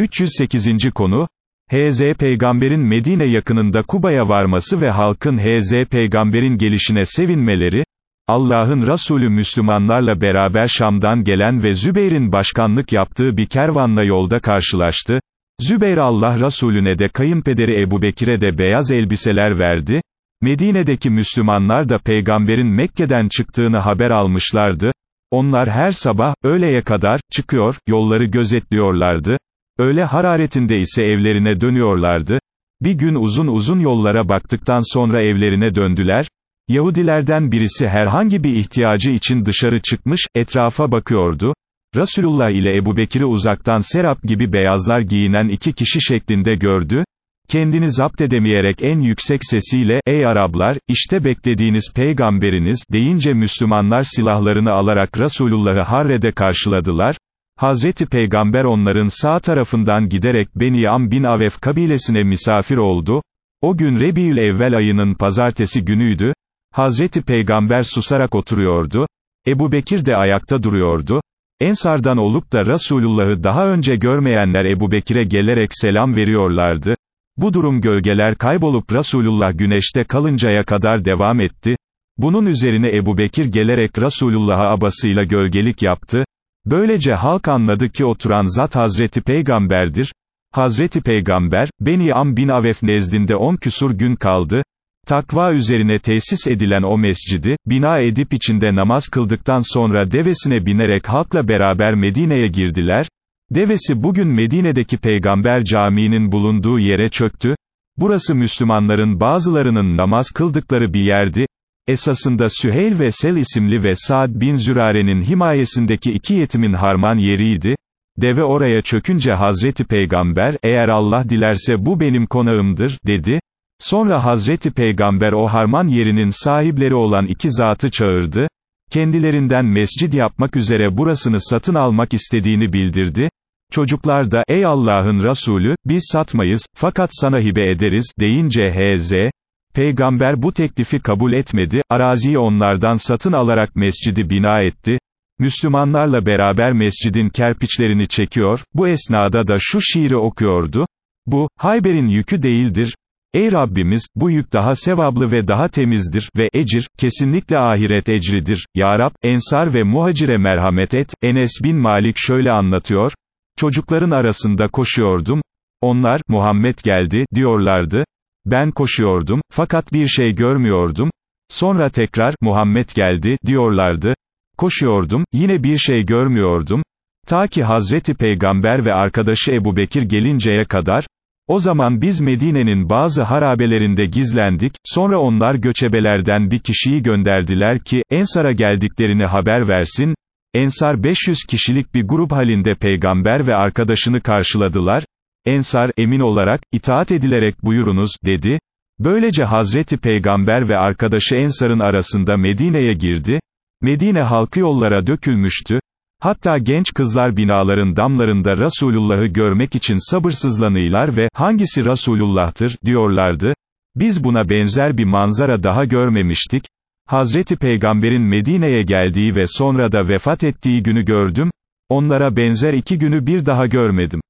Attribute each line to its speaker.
Speaker 1: 308. konu, H.Z. Peygamberin Medine yakınında Kuba'ya varması ve halkın H.Z. Peygamberin gelişine sevinmeleri, Allah'ın Resulü Müslümanlarla beraber Şam'dan gelen ve Zübeyir'in başkanlık yaptığı bir kervanla yolda karşılaştı, Zübeyir Allah Resulüne de kayınpederi Ebu Bekir'e de beyaz elbiseler verdi, Medine'deki Müslümanlar da peygamberin Mekke'den çıktığını haber almışlardı, onlar her sabah, öğleye kadar, çıkıyor, yolları gözetliyorlardı, öğle hararetinde ise evlerine dönüyorlardı, bir gün uzun uzun yollara baktıktan sonra evlerine döndüler, Yahudilerden birisi herhangi bir ihtiyacı için dışarı çıkmış, etrafa bakıyordu, Resulullah ile Ebu Bekir'i uzaktan serap gibi beyazlar giyinen iki kişi şeklinde gördü, kendini zapt edemeyerek en yüksek sesiyle, ey Araplar, işte beklediğiniz peygamberiniz, deyince Müslümanlar silahlarını alarak Resulullah'ı Harre'de karşıladılar, Hazreti Peygamber onların sağ tarafından giderek Beni bin Avef kabilesine misafir oldu, o gün Rebiül Evvel ayının pazartesi günüydü, Hazreti Peygamber susarak oturuyordu, Ebu Bekir de ayakta duruyordu, Ensardan olup da Resulullah'ı daha önce görmeyenler Ebu Bekir'e gelerek selam veriyorlardı, bu durum gölgeler kaybolup Resulullah güneşte kalıncaya kadar devam etti, bunun üzerine Ebu Bekir gelerek Resulullah'a abasıyla gölgelik yaptı, böylece halk anladı ki oturan zat Hazreti Peygamberdir, Hazreti Peygamber, Beni Am bin Avef nezdinde on küsur gün kaldı, takva üzerine tesis edilen o mescidi, bina edip içinde namaz kıldıktan sonra devesine binerek halkla beraber Medine'ye girdiler, devesi bugün Medine'deki Peygamber Camii'nin bulunduğu yere çöktü, burası Müslümanların bazılarının namaz kıldıkları bir yerdi, esasında Süheyl ve Sel isimli ve Saad bin Zürare'nin himayesindeki iki yetimin harman yeriydi, deve oraya çökünce Hazreti Peygamber, eğer Allah dilerse bu benim konağımdır, dedi, sonra Hazreti Peygamber o harman yerinin sahipleri olan iki zatı çağırdı, kendilerinden mescid yapmak üzere burasını satın almak istediğini bildirdi, çocuklar da, ey Allah'ın Resulü, biz satmayız, fakat sana hibe ederiz, deyince H.Z., Peygamber bu teklifi kabul etmedi, araziyi onlardan satın alarak mescidi bina etti, Müslümanlarla beraber mescidin kerpiçlerini çekiyor, bu esnada da şu şiiri okuyordu, bu, Hayber'in yükü değildir, Ey Rabbimiz, bu yük daha sevablı ve daha temizdir ve ecir, kesinlikle ahiret ecridir. Ya Rab, Ensar ve Muhacire merhamet et, Enes bin Malik şöyle anlatıyor, çocukların arasında koşuyordum, onlar, Muhammed geldi, diyorlardı, ben koşuyordum, fakat bir şey görmüyordum, sonra tekrar, Muhammed geldi, diyorlardı, koşuyordum, yine bir şey görmüyordum, ta ki Hazreti Peygamber ve arkadaşı Ebu Bekir gelinceye kadar, o zaman biz Medine'nin bazı harabelerinde gizlendik, sonra onlar göçebelerden bir kişiyi gönderdiler ki, Ensar'a geldiklerini haber versin, Ensar 500 kişilik bir grup halinde peygamber ve arkadaşını karşıladılar, Ensar, emin olarak, itaat edilerek buyurunuz, dedi, böylece Hazreti Peygamber ve arkadaşı Ensar'ın arasında Medine'ye girdi, Medine halkı yollara dökülmüştü, Hatta genç kızlar binaların damlarında Resulullah'ı görmek için sabırsızlanıylar ve, hangisi Resulullah'tır, diyorlardı. Biz buna benzer bir manzara daha görmemiştik. Hazreti Peygamber'in Medine'ye geldiği ve sonra da vefat ettiği günü gördüm, onlara benzer iki günü bir daha görmedim.